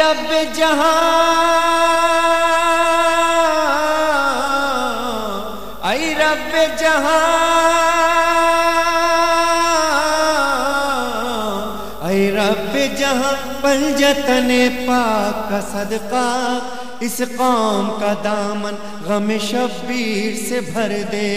رب جہاں، اے رب جہاں، اے رب جہاں پنجتن پاک کا صدقہ، اس قوم کا دامن غم شبیر سے بھر دے۔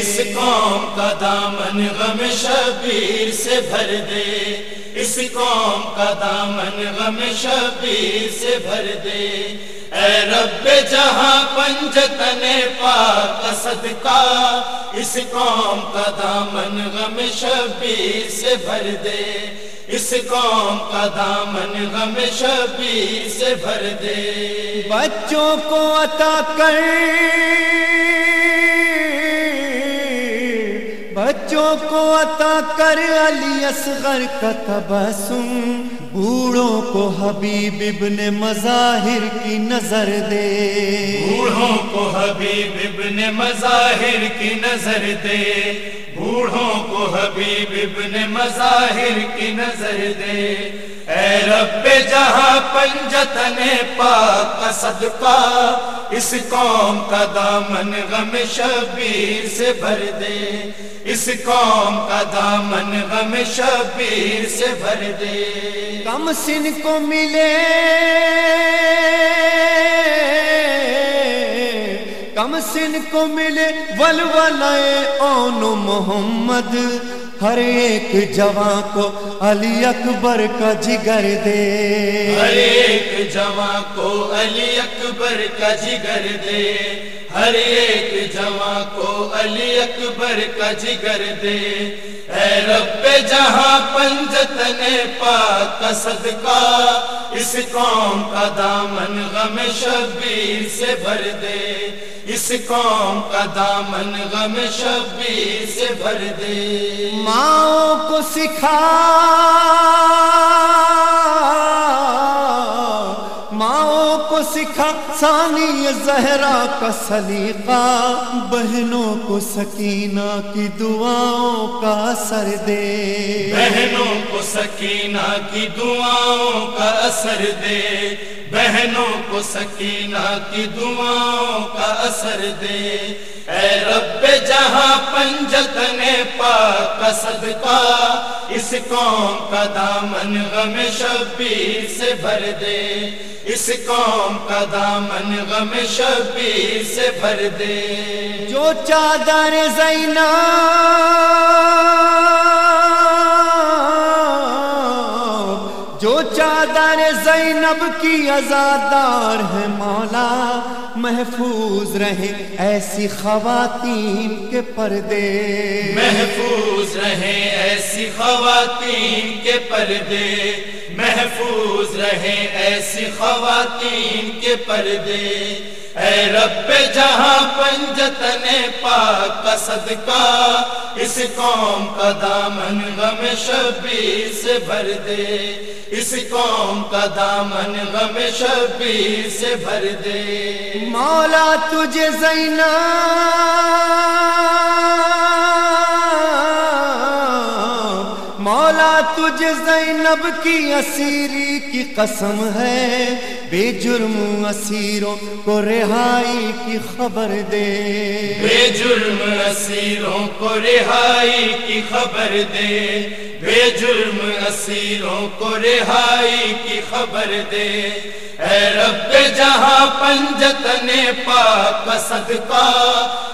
اس قوم کا دامن غم شبیر سے بھر دے۔ اس قوم کا دامن غم شبیر سے بھر دے۔ اے رب جہاں پنجتن پاک کا صدقہ، اس قوم کا دامن غم شبیر سے بھر دے۔ اس قوم کا دامن غم شبیر سے بھر دے۔ بچوں کو عطا کر۔ بچوں کو عطا کر علی اصغر کا تبسم۔ بوڑھوں کو حبیب ابن مظاہر کی نظر دے۔ بوڑھوں کو حبیب ابن مظاہر کی نظر دے۔ بوڑھوں کو حبیب ابن مظاہر کی نظر دے۔ اے رب جہاں پنجتن پاک کا صدقہ، اس قوم کا دامن غم شبیر سے بھر دے۔ اس قوم کا دامن غم شبیر سے بھر دے۔ کم سن کو ملے کم سن کو ملے، ولولائے اون محمد۔ ہر ایک جوان کو علی اکبر کا جگر دے۔ ہر ایک جوان کو علی اکبر کا جگر دے۔ ہر ایک جوان کو علی اکبر کا جگر دے۔ اے رب جہاں پنجتن پاک کا صدقہ، اس قوم کا دامن غم شبیر سے بھر دے۔ اس قوم کا دامن غم شبیر سے بھر دے۔ ماں کو سکھا۔ ماں کو سکھا۔ ثانی زہرا کا سلیقہ۔ بہنوں کو سکینہ کی دعاؤں کا اثر دے۔ بہنوں کو سکینہ کی دعاؤں کا اثر دے۔ بہنوں کو سکینہ کی دعاؤں کا اثر دے۔ اے رب، جہاں پنجتن پاک کا صدقہ، اس قوم کا دامن غم شبیر سے بھر دے۔ اس قوم کا دامن غم شبیر سے بھر دے۔ جو چادر زینا زینب کی ازادار ہے مولا، محفوظ رہے ایسی خواتین کے پردے۔ محفوظ رہے ایسی خواتین کے پردے۔ محفوظ رہے ایسی خواتین کے پردے۔ اے رب جہاں پنجتن پاک کا صدقہ اس قوم کا دامن غم شبیر سے بھر دے۔ اس قوم کا دامن غم شبیر سے بھر دے۔ مولا تجھے زینب مولا زینب کی اسیری کی قسم ہے۔ بے جرم اسیروں کو رہائی کی خبر دے۔ بے جرم اسیروں کو رہائی کی خبر دے۔ بے جرم اسیروں کو رہائی کی خبر دے۔ اے رب جہاں پنجتن پاک کا صدقہ،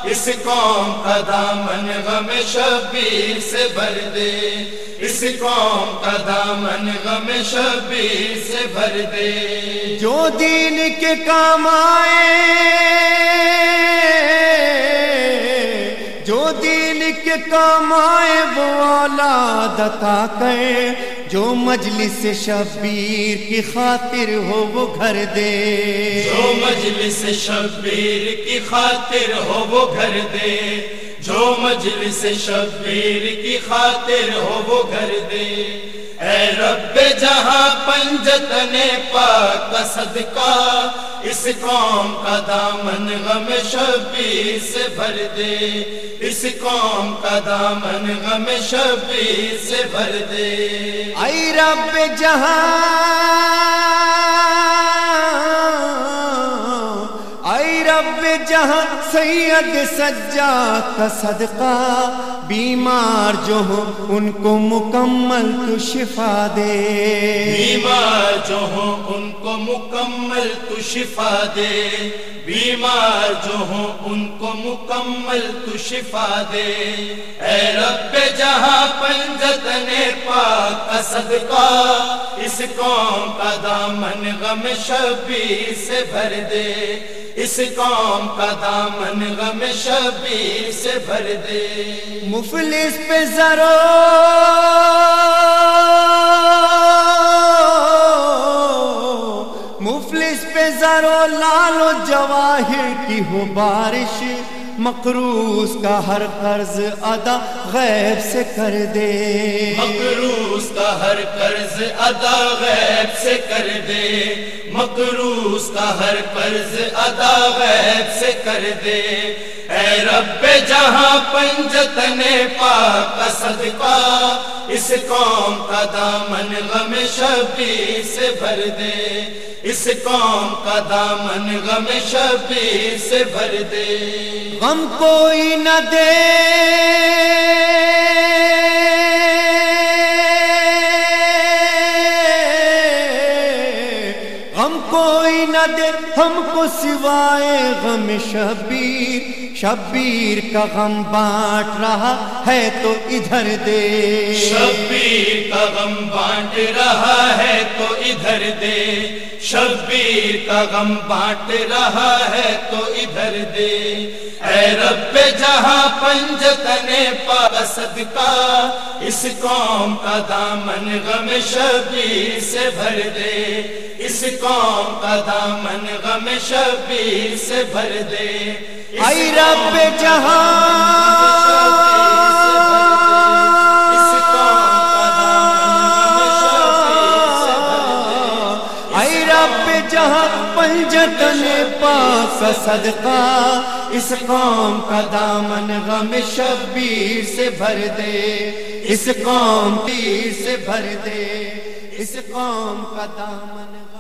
اس قوم کا دامن غم شبیر سے بھر دے۔ اس قوم کا دامن غم شبیر سے بھر دے۔ جو دین کے کام آئے دین وہ اولاد عطا کرے جو مجلس شبیر کی خاطر ہو وہ گھر دے۔ جو مجلس شبیر کی خاطر ہو وہ گھر دے۔ جو مجلس شبیر کی خاطر ہو وہ گھر دے۔ اے رب جہاں پنجتن پاک کا صدقہ اس قوم کا دامن غم شبیر سے بھر دے۔ اس قوم کا دامن غم شبیر سے بھر دے۔ اے رب جہاں سید سجا کا صدقہ، بیمار جو ہو ان کو مکمل تو شفا دے۔ بیمار جو ہو ان کو مکمل تو شفا دے۔ بیمار جو ہو ان کو مکمل تو شفا دے۔ اے رب جہاں پنجتن پاک کا صدقہ، اس قوم کا دامن غم شبیر سے بھر دے۔ اس قوم کا دامن غم شبیر سے بھر دے۔ مفلس پہ ذرو جواہر کی ہو بارش، مقروض کا ہر قرض ادا غیب سے کر دے۔ مقروض کا ہر قرض ادا غیب سے کر دے۔ مقروض کا ہر قرض ادا غیب سے کر دے۔ اے رب جہاں پنجتن پاک کا صدقہ اس قوم کا دامن غم شبیر سے بھر دے۔ اس قوم کا دامن غم شبیر سے بھر دے۔ غم کوئی نہ دے۔ کوئی نہ دے ہم کو سوائے غم شبیر شبیر کا غم بانٹ رہا ہے تو ادھر دے۔ شبیر کا غم بانٹ رہا ہے تو ادھر دے۔ شبیر کا غم بانٹ رہا ہے تو ادھر دے۔ اے رب جہاں پنجتن پا صدقہ اس قوم کا دامن غم شبیر سے بھر دے۔ اس قوم کا دامن غم شبیر سے بھر دے۔ اے رب جہاں پاک کا صدقہ، اس قوم کا دامن غم شبیر سے بھر دے، اس قوم پیر سے بھر دے، اس قوم کا دامن غم